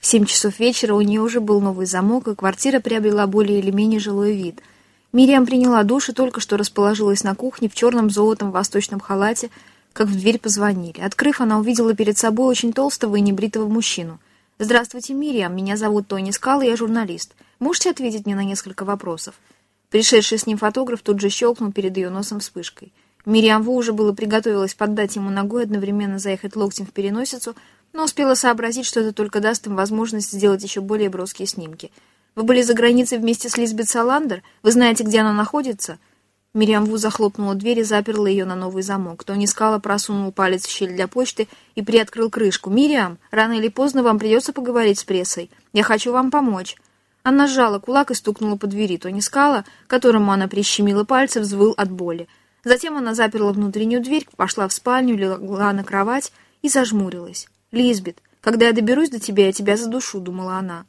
В семь часов вечера у нее уже был новый замок, и квартира приобрела более или менее жилой вид. Мириам приняла душ и только что расположилась на кухне в черном золотом восточном халате, как в дверь позвонили. Открыв, она увидела перед собой очень толстого и небритого мужчину. «Здравствуйте, Мириам. Меня зовут Тони Скал, я журналист. Можете ответить мне на несколько вопросов?» Пришедший с ним фотограф тут же щелкнул перед ее носом вспышкой. Мириам Ву уже было приготовилась поддать ему ногой, одновременно заехать локтем в переносицу, но успела сообразить, что это только даст им возможность сделать еще более броские снимки. «Вы были за границей вместе с Лизбет Саландер? Вы знаете, где она находится?» Мириам Ву захлопнула дверь и заперла ее на новый замок. Тони Скала просунул палец в щель для почты и приоткрыл крышку. «Мириам, рано или поздно вам придется поговорить с прессой. Я хочу вам помочь». Она сжала кулак и стукнула по двери. Тони Скала, которому она прищемила пальцы, взвыл от боли. Затем она заперла внутреннюю дверь, пошла в спальню, легла на кровать и зажмурилась. «Лизбет, когда я доберусь до тебя, я тебя задушу», — думала она.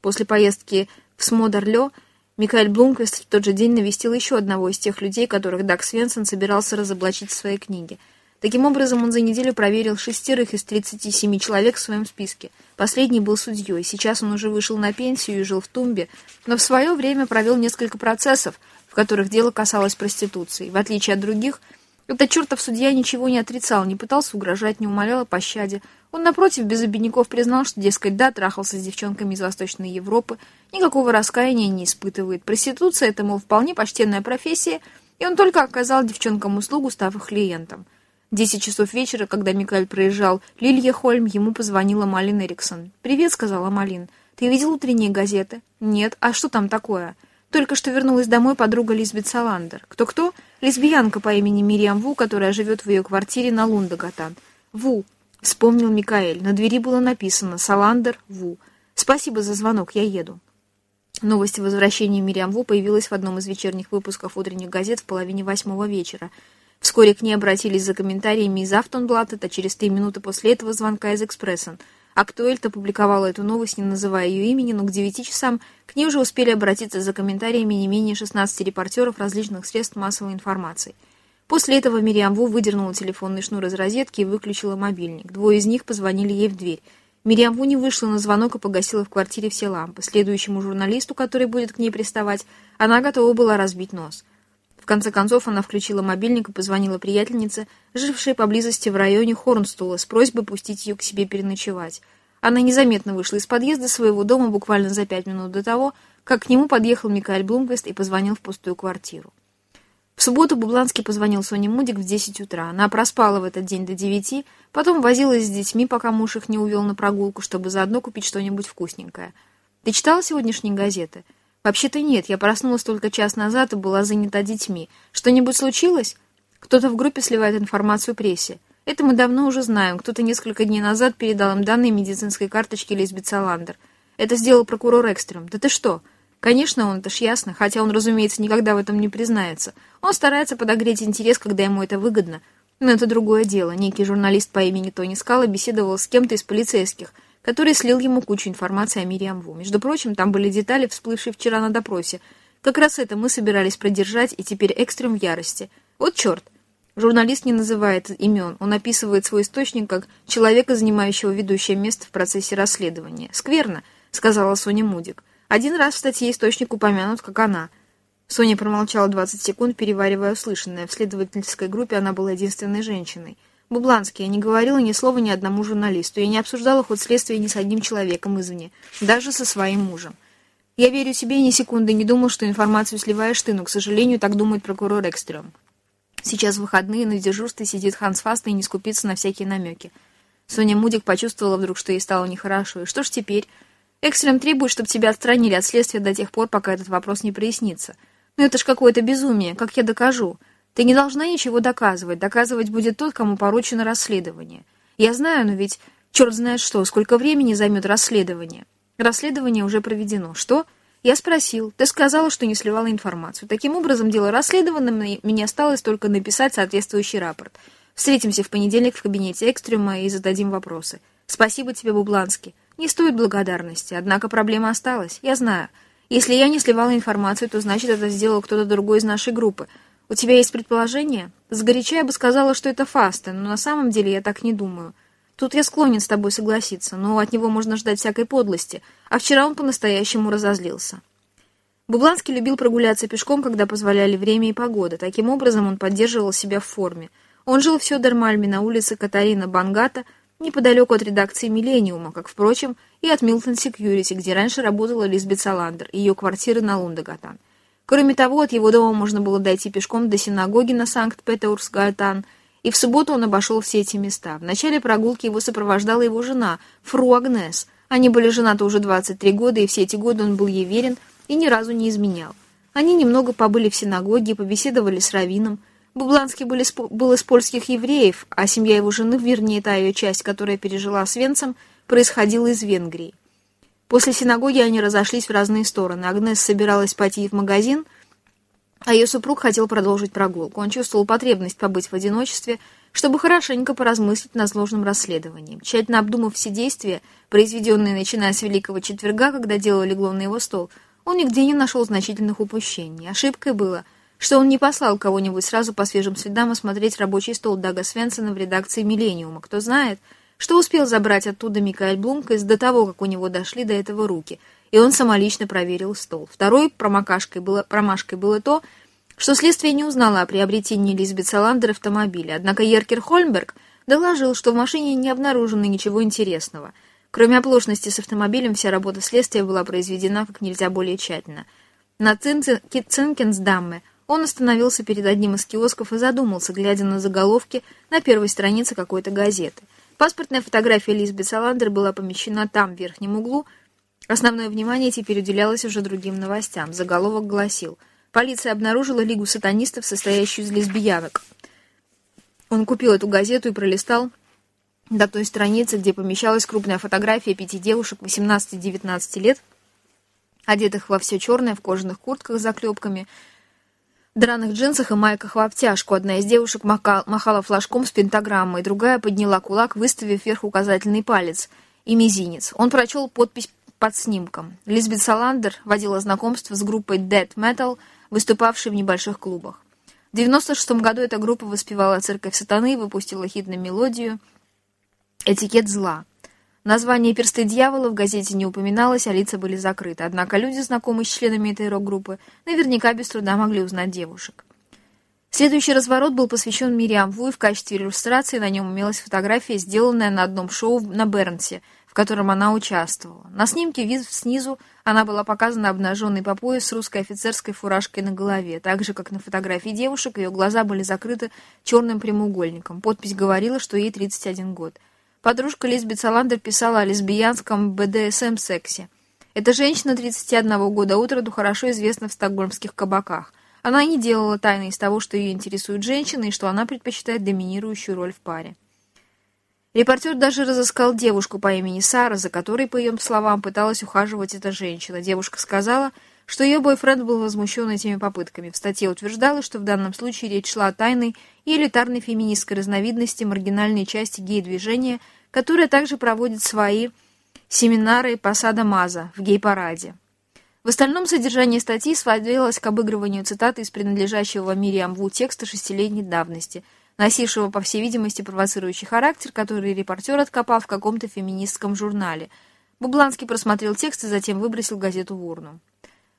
После поездки в Смодерлё Микаэль Блумквист в тот же день навестил еще одного из тех людей, которых Даг Свенсон собирался разоблачить в своей книге. Таким образом, он за неделю проверил шестерых из 37 человек в своем списке. Последний был судьей, сейчас он уже вышел на пенсию и жил в Тумбе, но в свое время провел несколько процессов, в которых дело касалось проституции. В отличие от других, этот чертов судья ничего не отрицал, не пытался угрожать, не умолял о пощаде. Он, напротив, без обидников признал, что, дескать, да, трахался с девчонками из Восточной Европы, никакого раскаяния не испытывает. Проституция — это, мол, вполне почтенная профессия, и он только оказал девчонкам услугу, став их клиентом. Десять часов вечера, когда Микаэль проезжал Лилья-Хольм, ему позвонила Малин Эриксон. «Привет», — сказала Малин. «Ты видел утренние газеты?» «Нет. А что там такое?» Только что вернулась домой подруга Лизбет Саландер. Кто-кто? Лесбиянка по имени Мириам Ву, которая живет в ее квартире на Лундагатан. Ву. Вспомнил Микаэль. На двери было написано «Саландер Ву». Спасибо за звонок, я еду. Новость о возвращении Мириам Ву появилась в одном из вечерних выпусков утренних газет в половине восьмого вечера. Вскоре к ней обратились за комментариями из Автонблата, а через три минуты после этого звонка из Экспрессен – Актуэльт опубликовала эту новость, не называя ее имени, но к 9 часам к ней уже успели обратиться за комментариями не менее 16 репортеров различных средств массовой информации. После этого Мириам Ву выдернула телефонный шнур из розетки и выключила мобильник. Двое из них позвонили ей в дверь. Мириам Ву не вышла на звонок и погасила в квартире все лампы. Следующему журналисту, который будет к ней приставать, она готова была разбить нос конце концов она включила мобильник и позвонила приятельнице, жившей поблизости в районе Хорнстула, с просьбой пустить ее к себе переночевать. Она незаметно вышла из подъезда своего дома буквально за пять минут до того, как к нему подъехал Микаэль Блумквист и позвонил в пустую квартиру. В субботу Бубланский позвонил Соне Мудик в 10 утра. Она проспала в этот день до 9, потом возилась с детьми, пока муж их не увел на прогулку, чтобы заодно купить что-нибудь вкусненькое. «Ты читала сегодняшние газеты?» «Вообще-то нет, я проснулась только час назад и была занята детьми. Что-нибудь случилось?» Кто-то в группе сливает информацию прессе. Это мы давно уже знаем. Кто-то несколько дней назад передал им данные медицинской карточки Лизбет Саландер. Это сделал прокурор Экстрем. Да ты что? Конечно, он, это ж ясно, хотя он, разумеется, никогда в этом не признается. Он старается подогреть интерес, когда ему это выгодно. Но это другое дело. Некий журналист по имени Тони Скала беседовал с кем-то из полицейских – который слил ему кучу информации о Мириам Ву. Между прочим, там были детали, всплывшие вчера на допросе. Как раз это мы собирались продержать, и теперь экстрем в ярости. Вот черт! Журналист не называет имен, он описывает свой источник как человека, занимающего ведущее место в процессе расследования. «Скверно», — сказала Соня Мудик. «Один раз в статье источник упомянут, как она». Соня промолчала 20 секунд, переваривая услышанное. В следовательской группе она была единственной женщиной. Бубланский, я не говорила ни слова ни одному журналисту. Я не обсуждала ход следствия ни с одним человеком извне, даже со своим мужем. Я верю себе и ни секунды не думал, что информацию сливаешь ты, но, к сожалению, так думает прокурор Экстрем. Сейчас выходные, на дежурстве сидит Ханс Фаст и не скупится на всякие намеки. Соня Мудик почувствовала вдруг, что ей стало нехорошо. И что ж теперь? Экстрем требует, чтобы тебя отстранили от следствия до тех пор, пока этот вопрос не прояснится. Ну это ж какое-то безумие, как я докажу? Ты не должна ничего доказывать. Доказывать будет тот, кому поручено расследование. Я знаю, но ведь черт знает что, сколько времени займет расследование. Расследование уже проведено. Что? Я спросил. Ты сказала, что не сливала информацию. Таким образом, дело расследовано, мне осталось только написать соответствующий рапорт. Встретимся в понедельник в кабинете Экстрема и зададим вопросы. Спасибо тебе, Бубланский. Не стоит благодарности, однако проблема осталась. Я знаю. Если я не сливала информацию, то значит, это сделал кто-то другой из нашей группы. «У тебя есть предположение?» Сгоряча я бы сказала, что это Фаста, но на самом деле я так не думаю. Тут я склонен с тобой согласиться, но от него можно ждать всякой подлости, а вчера он по-настоящему разозлился. Бубланский любил прогуляться пешком, когда позволяли время и погода. Таким образом он поддерживал себя в форме. Он жил в Сёдермальме на улице Катарина Бангата, неподалеку от редакции «Миллениума», как, впрочем, и от Милтон Секьюрити, где раньше работала Лизбет Саландер, ее квартиры на Лундагатан. Кроме того, от его дома можно было дойти пешком до синагоги на Санкт-Петербург-Гатан – и в субботу он обошел все эти места. В начале прогулки его сопровождала его жена, Фру Агнес. Они были женаты уже 23 года, и все эти годы он был ей верен и ни разу не изменял. Они немного побыли в синагоге, побеседовали с раввином. Бубланский был из, был из польских евреев, а семья его жены, вернее, та ее часть, которая пережила с Венцем, происходила из Венгрии. После синагоги они разошлись в разные стороны. Агнес собиралась пойти в магазин – а ее супруг хотел продолжить прогулку. Он чувствовал потребность побыть в одиночестве, чтобы хорошенько поразмыслить над сложным расследованием. Тщательно обдумав все действия, произведенные начиная с Великого Четверга, когда дело легло на его стол, он нигде не нашел значительных упущений. Ошибкой было, что он не послал кого-нибудь сразу по свежим следам осмотреть рабочий стол Дага Свенсона в редакции «Миллениума». Кто знает, что успел забрать оттуда Микаэль Блумкайс до того, как у него дошли до этого руки – и он самолично проверил стол. Второй промокашкой было, промашкой было то, что следствие не узнало о приобретении Лизбет Саландер автомобиля, однако Еркер Хольмберг доложил, что в машине не обнаружено ничего интересного. Кроме оплошности с автомобилем, вся работа следствия была произведена как нельзя более тщательно. На Цинкенсдамме он остановился перед одним из киосков и задумался, глядя на заголовки на первой странице какой-то газеты. Паспортная фотография Лизбет Саландер была помещена там, в верхнем углу, Основное внимание теперь уделялось уже другим новостям. Заголовок гласил «Полиция обнаружила Лигу сатанистов, состоящую из лесбиянок». Он купил эту газету и пролистал до той страницы, где помещалась крупная фотография пяти девушек 18-19 лет, одетых во все черное, в кожаных куртках с заклепками, драных джинсах и майках в обтяжку. Одна из девушек махала флажком с пентаграммой, другая подняла кулак, выставив вверх указательный палец и мизинец. Он прочел подпись под снимком. Лизбет Саландер водила знакомство с группой Dead Metal, выступавшей в небольших клубах. В 96 году эта группа воспевала «Церковь сатаны» и выпустила хит на мелодию «Этикет зла». Название «Персты дьявола» в газете не упоминалось, а лица были закрыты. Однако люди, знакомые с членами этой рок-группы, наверняка без труда могли узнать девушек. Следующий разворот был посвящен Мириам Ву, и в качестве иллюстрации на нем имелась фотография, сделанная на одном шоу на Бернсе – в котором она участвовала. На снимке вид снизу она была показана обнаженной по пояс с русской офицерской фуражкой на голове. Так же, как на фотографии девушек, ее глаза были закрыты черным прямоугольником. Подпись говорила, что ей 31 год. Подружка Лизбет Саландер писала о лесбиянском БДСМ-сексе. Эта женщина 31 года от роду хорошо известна в стокгольмских кабаках. Она не делала тайны из того, что ее интересуют женщины и что она предпочитает доминирующую роль в паре. Репортер даже разыскал девушку по имени Сара, за которой, по ее словам, пыталась ухаживать эта женщина. Девушка сказала, что ее бойфренд был возмущен этими попытками. В статье утверждалось, что в данном случае речь шла о тайной и элитарной феминистской разновидности маргинальной части гей-движения, которая также проводит свои семинары Посада Маза в гей-параде. В остальном содержание статьи сводилось к обыгрыванию цитаты из принадлежащего Мириам Ву текста шестилетней давности – носившего, по всей видимости, провоцирующий характер, который репортер откопал в каком-то феминистском журнале. Бубланский просмотрел текст и затем выбросил газету в урну.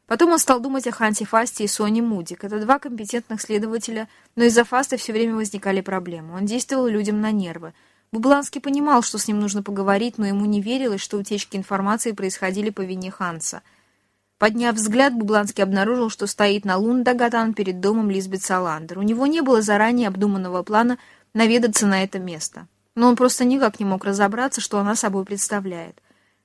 Потом он стал думать о Ханте Фасте и Соне Мудик. Это два компетентных следователя, но из-за Фаста все время возникали проблемы. Он действовал людям на нервы. Бубланский понимал, что с ним нужно поговорить, но ему не верилось, что утечки информации происходили по вине Ханса. Подняв взгляд, Бубланский обнаружил, что стоит на Лундагатан перед домом Лизбет Саландер. У него не было заранее обдуманного плана наведаться на это место. Но он просто никак не мог разобраться, что она собой представляет.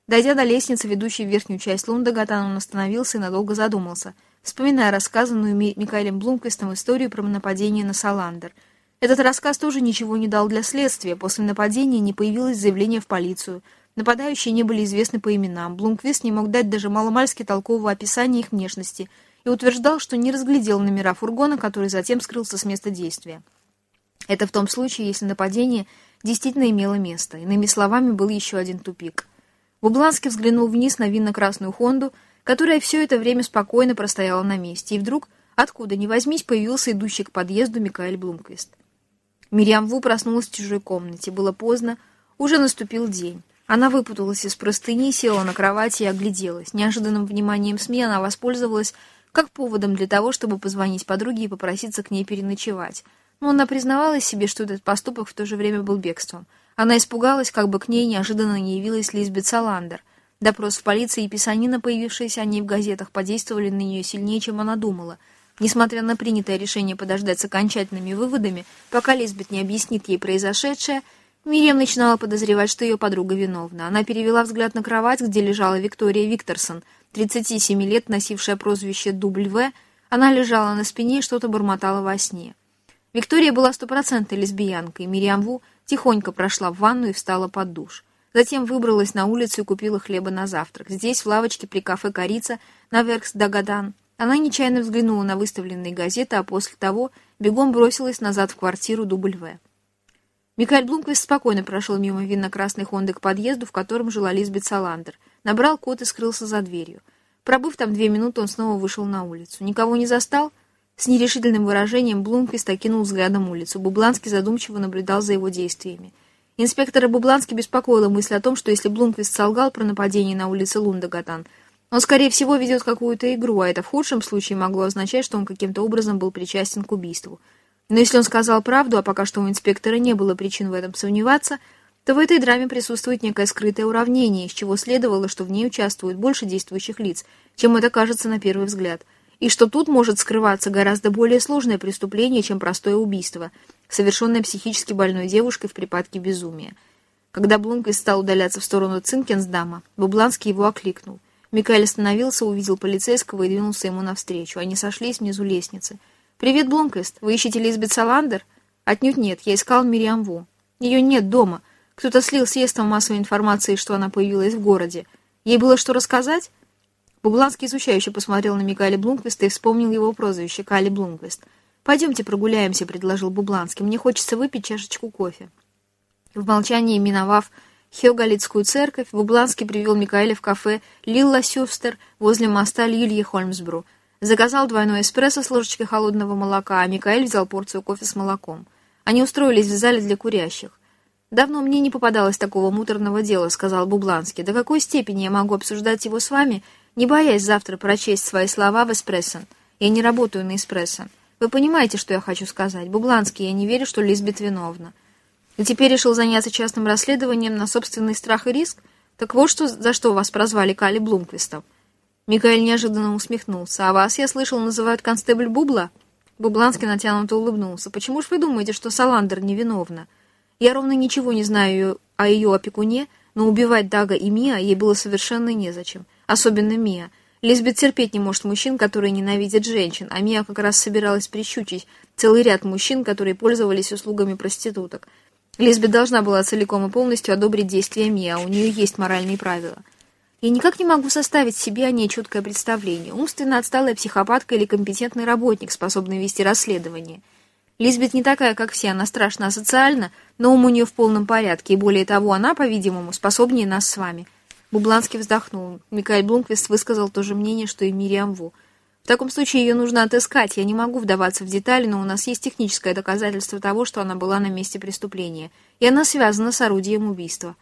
Дойдя до лестницы, ведущей в верхнюю часть Лундагатана, он остановился и надолго задумался, вспоминая рассказанную Микаэлем Блумквистом историю про нападение на Саландер. Этот рассказ тоже ничего не дал для следствия. После нападения не появилось заявление в полицию – Нападающие не были известны по именам. Блумквист не мог дать даже маломальски толкового описания их внешности и утверждал, что не разглядел номера фургона, который затем скрылся с места действия. Это в том случае, если нападение действительно имело место. Иными словами, был еще один тупик. Бубланский взглянул вниз на винно-красную «Хонду», которая все это время спокойно простояла на месте, и вдруг, откуда ни возьмись, появился идущий к подъезду Микаэль Блумквист. Мирьям Ву проснулась в чужой комнате. Было поздно, Уже наступил день. Она выпуталась из простыни, села на кровати и огляделась. Неожиданным вниманием СМИ она воспользовалась как поводом для того, чтобы позвонить подруге и попроситься к ней переночевать. Но она признавалась себе, что этот поступок в то же время был бегством. Она испугалась, как бы к ней неожиданно не явилась Лизбет Саландер. Допрос в полиции и писанина, появившиеся о ней в газетах, подействовали на нее сильнее, чем она думала. Несмотря на принятое решение подождать с окончательными выводами, пока Лизбет не объяснит ей произошедшее, Мириам начинала подозревать, что ее подруга виновна. Она перевела взгляд на кровать, где лежала Виктория Викторсон, 37 лет, носившая прозвище «Дубль В». Она лежала на спине и что-то бормотала во сне. Виктория была стопроцентной лесбиянкой. Мириам Ву тихонько прошла в ванну и встала под душ. Затем выбралась на улицу и купила хлеба на завтрак. Здесь, в лавочке при кафе «Корица» на Веркс Дагадан, она нечаянно взглянула на выставленные газеты, а после того бегом бросилась назад в квартиру «Дубль В». Микаэль Блумквист спокойно прошел мимо винно-красной Хонды к подъезду, в котором жила Лизбет Саландер, набрал код и скрылся за дверью. Пробыв там две минуты, он снова вышел на улицу. Никого не застал? С нерешительным выражением Блумквист окинул взглядом улицу. Бубланский задумчиво наблюдал за его действиями. Инспектора Бубланский беспокоила мысль о том, что если Блумквист солгал про нападение на улице Лундагатан, он, скорее всего, ведет какую-то игру, а это в худшем случае могло означать, что он каким-то образом был причастен к убийству. Но если он сказал правду, а пока что у инспектора не было причин в этом сомневаться, то в этой драме присутствует некое скрытое уравнение, из чего следовало, что в ней участвует больше действующих лиц, чем это кажется на первый взгляд, и что тут может скрываться гораздо более сложное преступление, чем простое убийство, совершенное психически больной девушкой в припадке безумия. Когда Блумквист стал удаляться в сторону Цинкенсдама, Бубланский его окликнул. Микаэль остановился, увидел полицейского и двинулся ему навстречу. Они сошлись внизу лестницы — «Привет, Бломквист. Вы ищете Лизбет Саландер?» «Отнюдь нет. Я искал Мириам Ву. Ее нет дома. Кто-то слил средством массовой информации, что она появилась в городе. Ей было что рассказать?» Бубланский изучающе посмотрел на Микаэля Блумквиста и вспомнил его прозвище Кали Блумквист. «Пойдемте прогуляемся», — предложил Бубланский. «Мне хочется выпить чашечку кофе». В молчании, миновав Хёгалицкую церковь, Бубланский привел Микаэля в кафе «Лилла Сюфстер» возле моста Лильи Хольмсбру — Заказал двойной эспрессо с ложечкой холодного молока, а Микаэль взял порцию кофе с молоком. Они устроились в зале для курящих. «Давно мне не попадалось такого муторного дела», — сказал Бубланский. «До какой степени я могу обсуждать его с вами, не боясь завтра прочесть свои слова в эспрессо? Я не работаю на эспрессо. Вы понимаете, что я хочу сказать? Бубланский, я не верю, что Лизбет виновна. И теперь решил заняться частным расследованием на собственный страх и риск? Так вот, что, за что вас прозвали Кали Блумквистом. Микаэль неожиданно усмехнулся. «А вас, я слышал, называют констебль Бубла?» Бубланский натянуто улыбнулся. «Почему ж вы думаете, что Саландер невиновна? Я ровно ничего не знаю о ее опекуне, но убивать Дага и Мия ей было совершенно незачем. Особенно Мия. Лизбет терпеть не может мужчин, которые ненавидят женщин, а Мия как раз собиралась прищучить целый ряд мужчин, которые пользовались услугами проституток. Лизбет должна была целиком и полностью одобрить действия Мия, а у нее есть моральные правила». Я никак не могу составить себе о ней четкое представление. Умственно отсталая психопатка или компетентный работник, способный вести расследование. Лизбет не такая, как все, она страшно асоциальна, но ум у нее в полном порядке, и более того, она, по-видимому, способнее нас с вами. Бубланский вздохнул. Микаэль Блумквист высказал то же мнение, что и Мириам Ву. В таком случае ее нужно отыскать. Я не могу вдаваться в детали, но у нас есть техническое доказательство того, что она была на месте преступления, и она связана с орудием убийства.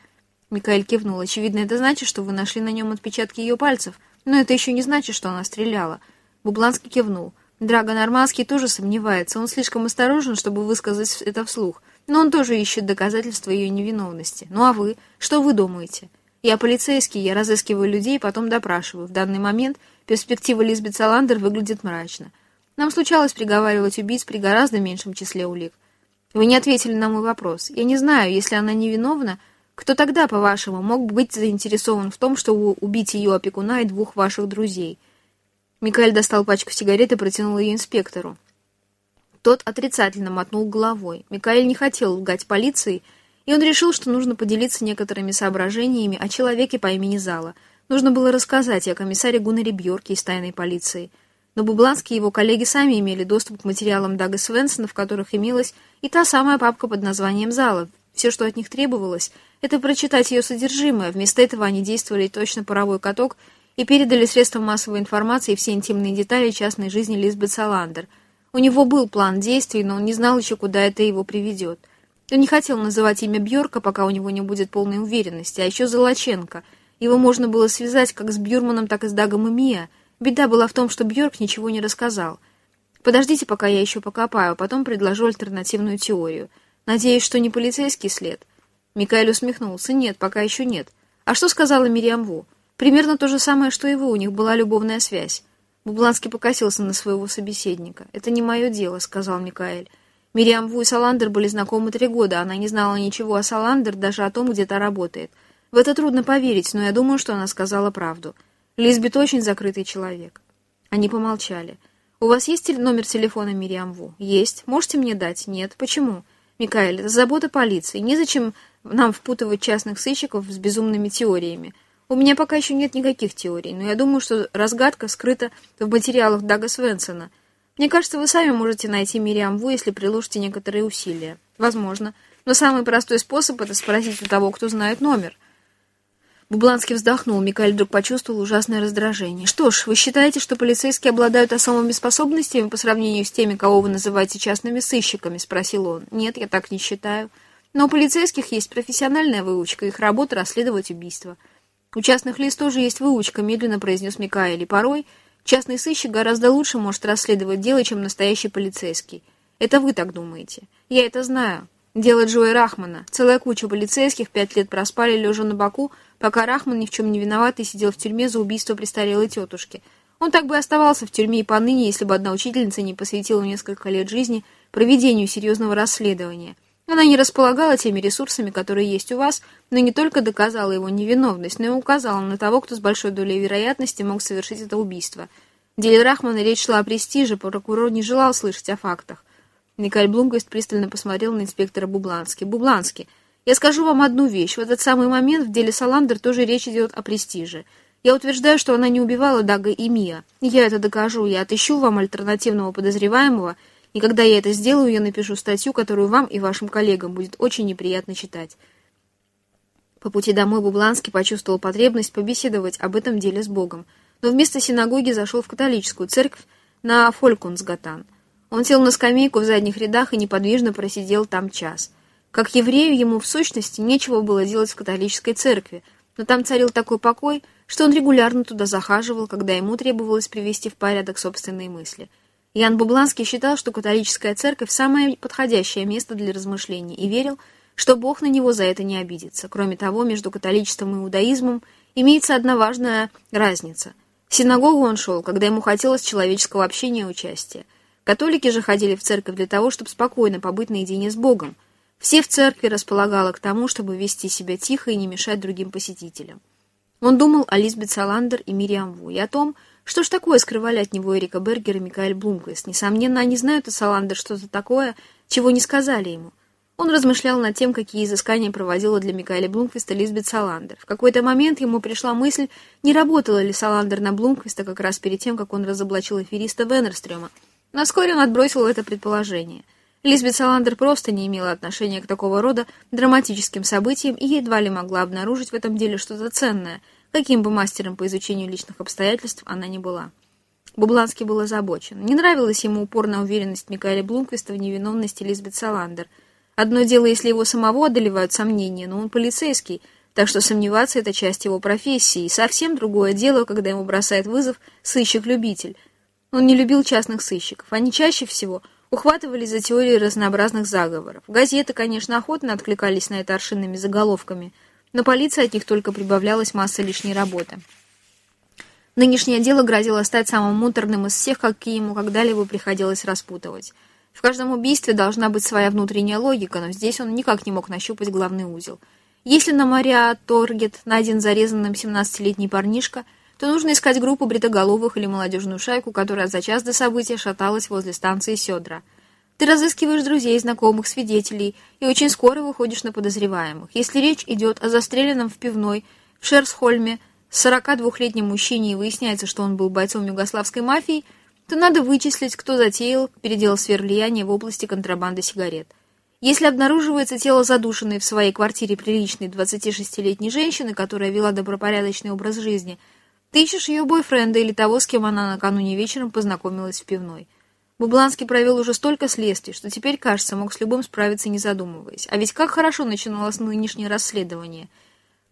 Микаэль кивнул. «Очевидно, это значит, что вы нашли на нем отпечатки ее пальцев. Но это еще не значит, что она стреляла». Бубланский кивнул. Драгон Арманский тоже сомневается. Он слишком осторожен, чтобы высказать это вслух. Но он тоже ищет доказательства ее невиновности. Ну а вы? Что вы думаете? Я полицейский, я разыскиваю людей, потом допрашиваю. В данный момент перспектива Лизбет Саландер выглядит мрачно. Нам случалось приговаривать убийц при гораздо меньшем числе улик. Вы не ответили на мой вопрос. Я не знаю, если она невиновна, кто тогда, по-вашему, мог быть заинтересован в том, чтобы убить ее опекуна и двух ваших друзей? Микаэль достал пачку сигарет и протянул ее инспектору. Тот отрицательно мотнул головой. Микаэль не хотел лгать полиции, и он решил, что нужно поделиться некоторыми соображениями о человеке по имени Зала. Нужно было рассказать о комиссаре Гуннаре Бьорке из тайной полиции. Но Бубланский и его коллеги сами имели доступ к материалам Дага Свенсона, в которых имелась и та самая папка под названием «Зала». Все, что от них требовалось — это прочитать ее содержимое. Вместо этого они действовали точно паровой каток и передали средствам массовой информации все интимные детали частной жизни Лизбет Саландер. У него был план действий, но он не знал еще, куда это его приведет. Он не хотел называть имя Бьорка, пока у него не будет полной уверенности, а еще Золоченко. Его можно было связать как с Бьюрманом, так и с Дагом и Мия. Беда была в том, что Бьорк ничего не рассказал. Подождите, пока я еще покопаю, потом предложу альтернативную теорию. Надеюсь, что не полицейский след. Микаэль усмехнулся. Нет, пока еще нет. А что сказала Мириам Ву? Примерно то же самое, что и вы, у них была любовная связь. Бубланский покосился на своего собеседника. «Это не мое дело», — сказал Микаэль. Мириам Ву и Саландер были знакомы три года. Она не знала ничего о Саландер, даже о том, где та работает. В это трудно поверить, но я думаю, что она сказала правду. Лизбет очень закрытый человек. Они помолчали. «У вас есть номер телефона Мириам Ву?» «Есть. Можете мне дать?» «Нет. Почему?» «Микаэль, это забота полиции. Незачем нам впутывать частных сыщиков с безумными теориями. У меня пока еще нет никаких теорий, но я думаю, что разгадка скрыта в материалах Дага Свенсона. Мне кажется, вы сами можете найти Мириам Ву, если приложите некоторые усилия. Возможно. Но самый простой способ — это спросить у того, кто знает номер. Бубланский вздохнул. Микаэль вдруг почувствовал ужасное раздражение. «Что ж, вы считаете, что полицейские обладают особыми способностями по сравнению с теми, кого вы называете частными сыщиками?» — спросил он. «Нет, я так не считаю. Но у полицейских есть профессиональная выучка, их работа — расследовать убийства». «У частных лиц тоже есть выучка», — медленно произнес Микаэль. «И порой частный сыщик гораздо лучше может расследовать дело, чем настоящий полицейский. Это вы так думаете. Я это знаю. Дело Джои Рахмана. Целая куча полицейских пять лет проспали, лежа на боку, пока Рахман ни в чем не виноватый сидел в тюрьме за убийство престарелой тетушки. Он так бы оставался в тюрьме и поныне, если бы одна учительница не посвятила несколько лет жизни проведению серьезного расследования. Она не располагала теми ресурсами, которые есть у вас, но не только доказала его невиновность, но и указала на того, кто с большой долей вероятности мог совершить это убийство. В Рахмана речь шла о престиже, прокурор не желал слышать о фактах. Николь Блумквист пристально посмотрел на инспектора Бублански. «Бублански, я скажу вам одну вещь. В этот самый момент в деле Саландер тоже речь идет о престиже. Я утверждаю, что она не убивала Дага и Мия. Я это докажу. Я отыщу вам альтернативного подозреваемого, и когда я это сделаю, я напишу статью, которую вам и вашим коллегам будет очень неприятно читать». По пути домой Бубланский почувствовал потребность побеседовать об этом деле с Богом, но вместо синагоги зашел в католическую церковь на Фолькунсгатан. Он сел на скамейку в задних рядах и неподвижно просидел там час. Как еврею ему в сущности нечего было делать в католической церкви, но там царил такой покой, что он регулярно туда захаживал, когда ему требовалось привести в порядок собственные мысли. Ян Бубланский считал, что католическая церковь – самое подходящее место для размышлений и верил, что Бог на него за это не обидится. Кроме того, между католичеством и иудаизмом имеется одна важная разница. В синагогу он шел, когда ему хотелось человеческого общения и участия. Католики же ходили в церковь для того, чтобы спокойно побыть наедине с Богом. Все в церкви располагало к тому, чтобы вести себя тихо и не мешать другим посетителям. Он думал о Лизбет Саландер и Мириам Ву, и о том, что ж такое скрывали от него Эрика Бергер и Микаэль Блумквист. Несомненно, они знают о Саландер что-то такое, чего не сказали ему. Он размышлял над тем, какие изыскания проводила для Микаэля Блумквиста Лизбет Саландер. В какой-то момент ему пришла мысль, не работала ли Саландер на Блумквиста как раз перед тем, как он разоблачил афериста Веннерстрёма, но вскоре он отбросил это предположение. Лизбет Саландер просто не имела отношения к такого рода драматическим событиям и едва ли могла обнаружить в этом деле что-то ценное, каким бы мастером по изучению личных обстоятельств она ни была. Бубланский был озабочен. Не нравилась ему упорная уверенность Микаэля Блумквиста в невиновности Лизбет Саландер. Одно дело, если его самого одолевают сомнения, но он полицейский, так что сомневаться — это часть его профессии, и совсем другое дело, когда ему бросает вызов сыщик-любитель — он не любил частных сыщиков. Они чаще всего ухватывались за теории разнообразных заговоров. Газеты, конечно, охотно откликались на это аршинными заголовками, но полиция от них только прибавлялась масса лишней работы. Нынешнее дело грозило стать самым муторным из всех, какие ему когда-либо приходилось распутывать. В каждом убийстве должна быть своя внутренняя логика, но здесь он никак не мог нащупать главный узел. Если на Мария Торгет найден зарезанным 17-летний парнишка – то нужно искать группу бритоголовых или молодежную шайку, которая за час до события шаталась возле станции Сёдра. Ты разыскиваешь друзей, знакомых, свидетелей, и очень скоро выходишь на подозреваемых. Если речь идет о застреленном в пивной в Шерсхольме 42-летнем мужчине и выясняется, что он был бойцом югославской мафии, то надо вычислить, кто затеял передел сфер влияния в области контрабанды сигарет. Если обнаруживается тело задушенной в своей квартире приличной 26-летней женщины, которая вела добропорядочный образ жизни – ты ищешь ее бойфренда или того, с кем она накануне вечером познакомилась в пивной. Бубланский провел уже столько следствий, что теперь, кажется, мог с любым справиться, не задумываясь. А ведь как хорошо начиналось нынешнее расследование.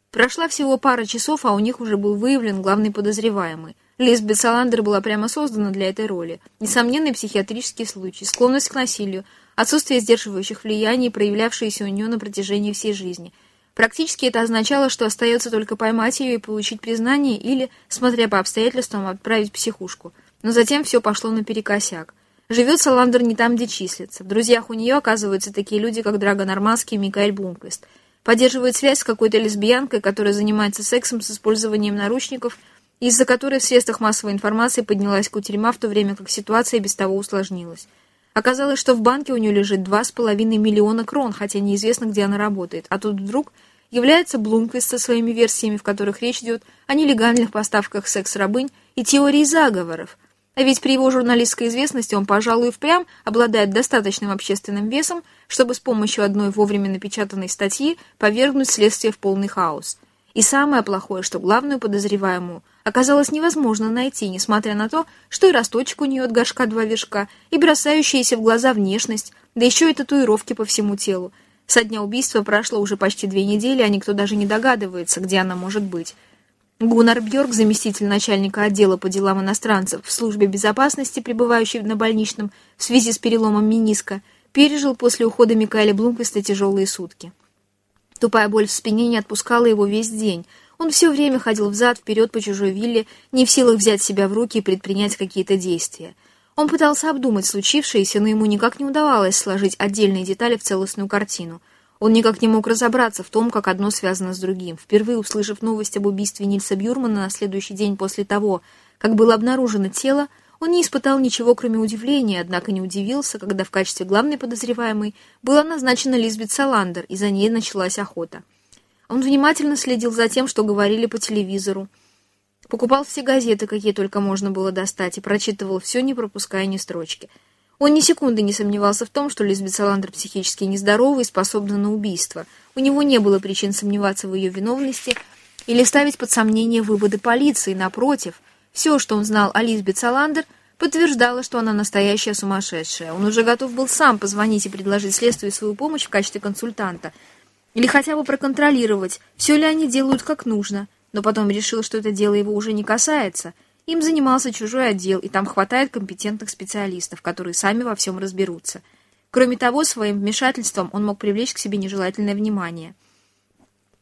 Прошла всего пара часов, а у них уже был выявлен главный подозреваемый. Лизбет Саландер была прямо создана для этой роли. Несомненный психиатрический случай, склонность к насилию, отсутствие сдерживающих влияний, проявлявшиеся у нее на протяжении всей жизни. Практически это означало, что остается только поймать ее и получить признание или, смотря по обстоятельствам, отправить психушку. Но затем все пошло наперекосяк. Живет Саландер не там, где числится. В друзьях у нее оказываются такие люди, как Драго Нормандский и Микаэль Блумквист. Поддерживает связь с какой-то лесбиянкой, которая занимается сексом с использованием наручников, из-за которой в средствах массовой информации поднялась кутерьма, в то время как ситуация без того усложнилась. Оказалось, что в банке у нее лежит 2,5 миллиона крон, хотя неизвестно, где она работает. А тут вдруг является Блумквист со своими версиями, в которых речь идет о нелегальных поставках секс-рабынь и теории заговоров – а ведь при его журналистской известности он, пожалуй, впрямь обладает достаточным общественным весом, чтобы с помощью одной вовремя напечатанной статьи повергнуть следствие в полный хаос. И самое плохое, что главную подозреваемую оказалось невозможно найти, несмотря на то, что и росточек у нее от горшка два вершка, и бросающаяся в глаза внешность, да еще и татуировки по всему телу. Со дня убийства прошло уже почти две недели, а никто даже не догадывается, где она может быть. Гуннар Бьорк, заместитель начальника отдела по делам иностранцев в службе безопасности, пребывающий на больничном в связи с переломом мениска, пережил после ухода Микаэля Блумквиста тяжелые сутки. Тупая боль в спине не отпускала его весь день. Он все время ходил взад-вперед по чужой вилле, не в силах взять себя в руки и предпринять какие-то действия. Он пытался обдумать случившееся, но ему никак не удавалось сложить отдельные детали в целостную картину – он никак не мог разобраться в том, как одно связано с другим. Впервые услышав новость об убийстве Нильса Бюрмана на следующий день после того, как было обнаружено тело, он не испытал ничего, кроме удивления, однако не удивился, когда в качестве главной подозреваемой была назначена Лизбет Саландер, и за ней началась охота. Он внимательно следил за тем, что говорили по телевизору, покупал все газеты, какие только можно было достать, и прочитывал все, не пропуская ни строчки – он ни секунды не сомневался в том, что Лизбет Саландер психически нездорова и способна на убийство. У него не было причин сомневаться в ее виновности или ставить под сомнение выводы полиции. Напротив, все, что он знал о Лизбет Саландер, подтверждало, что она настоящая сумасшедшая. Он уже готов был сам позвонить и предложить следствию свою помощь в качестве консультанта. Или хотя бы проконтролировать, все ли они делают как нужно. Но потом решил, что это дело его уже не касается – им занимался чужой отдел, и там хватает компетентных специалистов, которые сами во всем разберутся. Кроме того, своим вмешательством он мог привлечь к себе нежелательное внимание.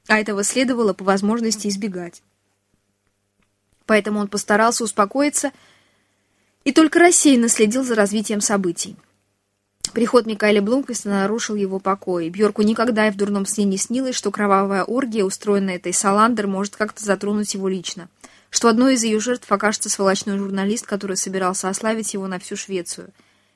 А этого следовало по возможности избегать. Поэтому он постарался успокоиться и только рассеянно следил за развитием событий. Приход Микаэля Блумквиста нарушил его покой. Бьорку никогда и в дурном сне не снилось, что кровавая оргия, устроенная этой Саландер, может как-то затронуть его лично что одной из ее жертв окажется сволочной журналист, который собирался ославить его на всю Швецию.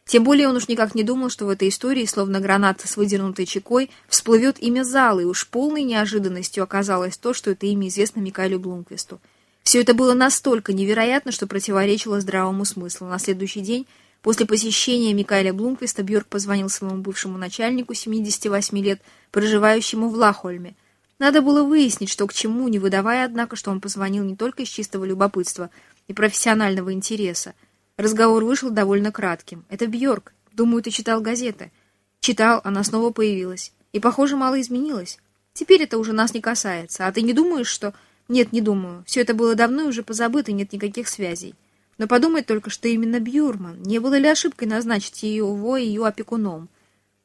Тем более он уж никак не думал, что в этой истории, словно граната с выдернутой чекой, всплывет имя Залы, и уж полной неожиданностью оказалось то, что это имя известно Микаэлю Блумквисту. Все это было настолько невероятно, что противоречило здравому смыслу. На следующий день, после посещения Микаэля Блумквиста, Бьорк позвонил своему бывшему начальнику, 78 лет, проживающему в Лахольме. Надо было выяснить, что к чему, не выдавая, однако, что он позвонил не только из чистого любопытства и профессионального интереса. Разговор вышел довольно кратким. «Это Бьорк. Думаю, ты читал газеты». «Читал, она снова появилась. И, похоже, мало изменилась. Теперь это уже нас не касается. А ты не думаешь, что...» «Нет, не думаю. Все это было давно и уже позабыто, нет никаких связей. Но подумай только, что именно Бьюрман. Не было ли ошибкой назначить его ее опекуном?»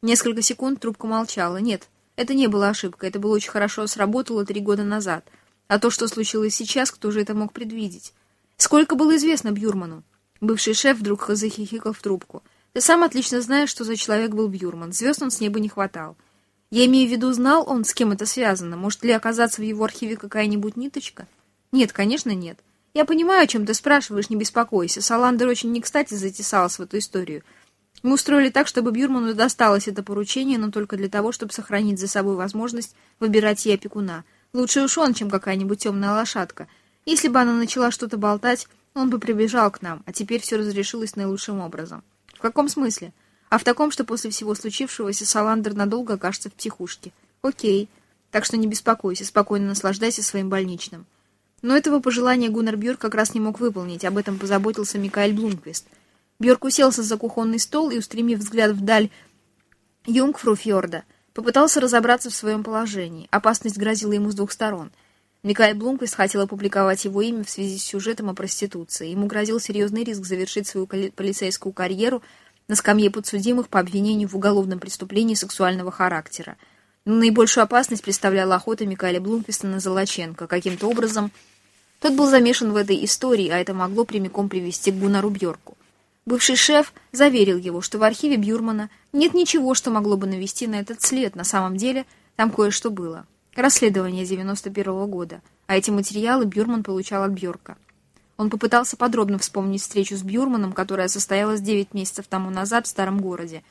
Несколько секунд трубка молчала. «Нет, это не было ошибкой, это было очень хорошо сработало три года назад. А то, что случилось сейчас, кто же это мог предвидеть? Сколько было известно Бьюрману? Бывший шеф вдруг захихикал в трубку. Ты сам отлично знаешь, что за человек был Бьюрман. Звезд он с неба не хватал. Я имею в виду, знал он, с кем это связано? Может ли оказаться в его архиве какая-нибудь ниточка? Нет, конечно, нет. Я понимаю, о чем ты спрашиваешь, не беспокойся. Саландер очень не кстати затесалась в эту историю. Мы устроили так, чтобы Бюрману досталось это поручение, но только для того, чтобы сохранить за собой возможность выбирать ей опекуна. Лучше уж он, чем какая-нибудь темная лошадка. Если бы она начала что-то болтать, он бы прибежал к нам, а теперь все разрешилось наилучшим образом. В каком смысле? А в таком, что после всего случившегося Саландер надолго окажется в психушке. Окей. Так что не беспокойся, спокойно наслаждайся своим больничным. Но этого пожелания Гуннар Бюр как раз не мог выполнить, об этом позаботился Микаэль Блумквист — Бьорк уселся за кухонный стол и, устремив взгляд вдаль Юнгфруфьорда, попытался разобраться в своем положении. Опасность грозила ему с двух сторон. Микаэль Блумквист хотел опубликовать его имя в связи с сюжетом о проституции. Ему грозил серьезный риск завершить свою полицейскую карьеру на скамье подсудимых по обвинению в уголовном преступлении сексуального характера. Но наибольшую опасность представляла охота Микаэля Блумквиста на Золоченко. Каким-то образом тот был замешан в этой истории, а это могло прямиком привести к Гунару Бьорку. Бывший шеф заверил его, что в архиве Бюрмана нет ничего, что могло бы навести на этот след. На самом деле там кое-что было. Расследование 91 -го года, а эти материалы Бюрман получал от Бьорка. Он попытался подробно вспомнить встречу с Бюрманом, которая состоялась 9 месяцев тому назад в старом городе.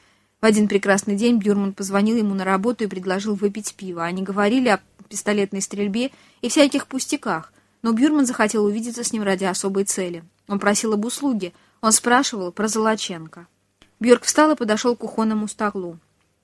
В один прекрасный день Бюрман позвонил ему на работу и предложил выпить пиво. Они говорили о пистолетной стрельбе и всяких пустяках, но Бюрман захотел увидеться с ним ради особой цели. Он просил об услуге — он спрашивал про Золоченко. Бьорк встал и подошел к кухонному столу.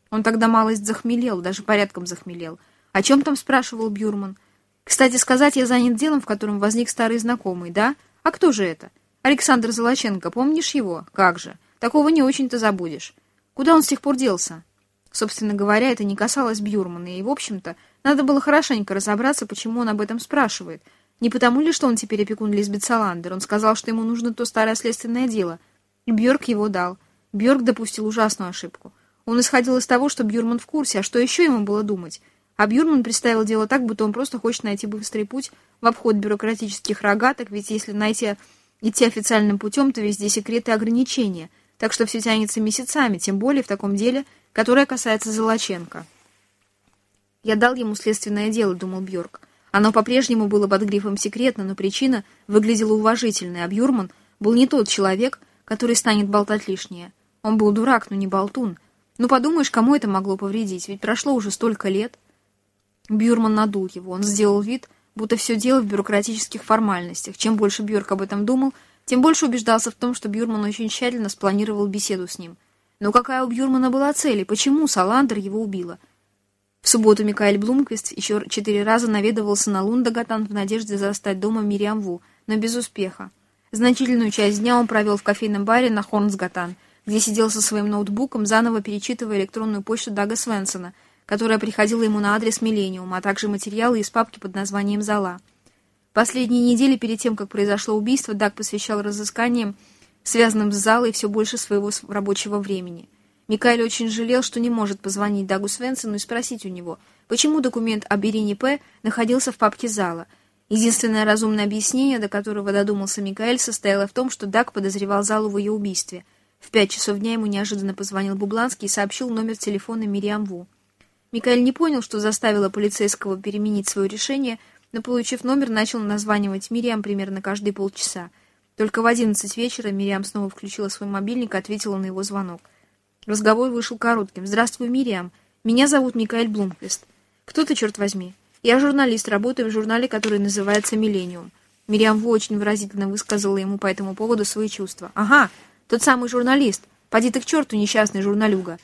Он тогда малость захмелел, даже порядком захмелел. О чем там спрашивал Бюрман? Кстати сказать, я занят делом, в котором возник старый знакомый, да? А кто же это? Александр Золоченко, помнишь его? Как же? Такого не очень-то забудешь. Куда он с тех пор делся? Собственно говоря, это не касалось Бюрмана, и, в общем-то, надо было хорошенько разобраться, почему он об этом спрашивает — не потому ли, что он теперь опекун Лизбет Саландер? Он сказал, что ему нужно то старое следственное дело. И Бьорк его дал. Бьорк допустил ужасную ошибку. Он исходил из того, что Бюрман в курсе, а что еще ему было думать? А Бюрман представил дело так, будто он просто хочет найти быстрый путь в обход бюрократических рогаток, ведь если найти, идти официальным путем, то везде секреты и ограничения, так что все тянется месяцами, тем более в таком деле, которое касается Золоченко. «Я дал ему следственное дело», — думал Бьорк. Оно по-прежнему было под грифом «секретно», но причина выглядела уважительной, а Бьюрман был не тот человек, который станет болтать лишнее. Он был дурак, но не болтун. Ну, подумаешь, кому это могло повредить, ведь прошло уже столько лет. Бьюрман надул его, он сделал вид, будто все дело в бюрократических формальностях. Чем больше Бьорк об этом думал, тем больше убеждался в том, что Бьюрман очень тщательно спланировал беседу с ним. Но какая у Бьюрмана была цель, и почему Саландер его убила? В субботу Микаэль Блумквист еще четыре раза наведывался на Лундагатан в надежде застать дома Мириам Ву, но без успеха. Значительную часть дня он провел в кофейном баре на Хорнсгатан, где сидел со своим ноутбуком, заново перечитывая электронную почту Дага Свенсона, которая приходила ему на адрес Миллениум, а также материалы из папки под названием «Зала». Последние недели перед тем, как произошло убийство, Даг посвящал разысканиям, связанным с залой, все больше своего рабочего времени. Микаэль очень жалел, что не может позвонить Дагу Свенсону и спросить у него, почему документ об Ирине П. находился в папке зала. Единственное разумное объяснение, до которого додумался Микаэль, состояло в том, что Даг подозревал залу в ее убийстве. В пять часов дня ему неожиданно позвонил Бубланский и сообщил номер телефона Мириам Ву. Микаэль не понял, что заставило полицейского переменить свое решение, но, получив номер, начал названивать Мириам примерно каждые полчаса. Только в одиннадцать вечера Мириам снова включила свой мобильник и ответила на его звонок. Разговор вышел коротким. «Здравствуй, Мириам. Меня зовут Микаэль Блумквист. Кто ты, черт возьми? Я журналист, работаю в журнале, который называется «Миллениум». Мириам Ву очень выразительно высказала ему по этому поводу свои чувства. «Ага, тот самый журналист. Поди ты к черту, несчастный журналюга».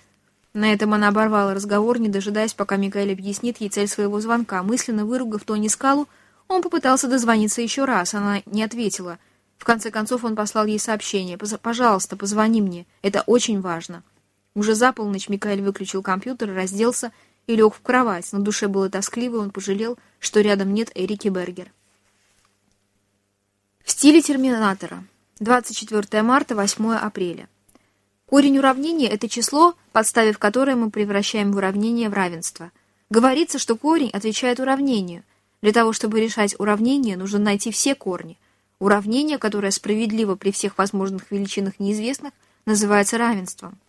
На этом она оборвала разговор, не дожидаясь, пока Микаэль объяснит ей цель своего звонка. Мысленно выругав Тони Скалу, он попытался дозвониться еще раз. Она не ответила. В конце концов он послал ей сообщение. «Пожалуйста, позвони мне. Это очень важно». Уже за полночь Микаэль выключил компьютер, разделся и лег в кровать. На душе было тоскливо, и он пожалел, что рядом нет Эрики Бергер. В стиле терминатора. 24 марта, 8 апреля. Корень уравнения – это число, подставив которое мы превращаем в уравнение в равенство. Говорится, что корень отвечает уравнению. Для того, чтобы решать уравнение, нужно найти все корни. Уравнение, которое справедливо при всех возможных величинах неизвестных, называется равенством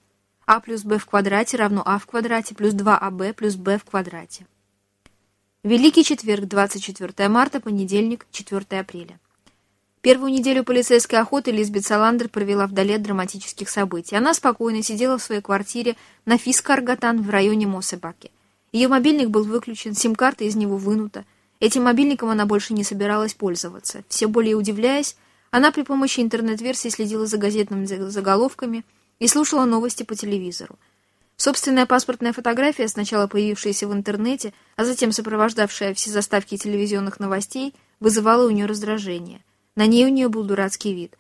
а плюс b в квадрате равно а в квадрате плюс 2аб плюс b в квадрате. Великий четверг, 24 марта, понедельник, 4 апреля. Первую неделю полицейской охоты Лизбет Саландер провела вдали от драматических событий. Она спокойно сидела в своей квартире на Фискаргатан в районе Мосебаки. Ее мобильник был выключен, сим-карта из него вынута. Этим мобильником она больше не собиралась пользоваться. Все более удивляясь, она при помощи интернет-версии следила за газетными заголовками – и слушала новости по телевизору. Собственная паспортная фотография, сначала появившаяся в интернете, а затем сопровождавшая все заставки телевизионных новостей, вызывала у нее раздражение. На ней у нее был дурацкий вид.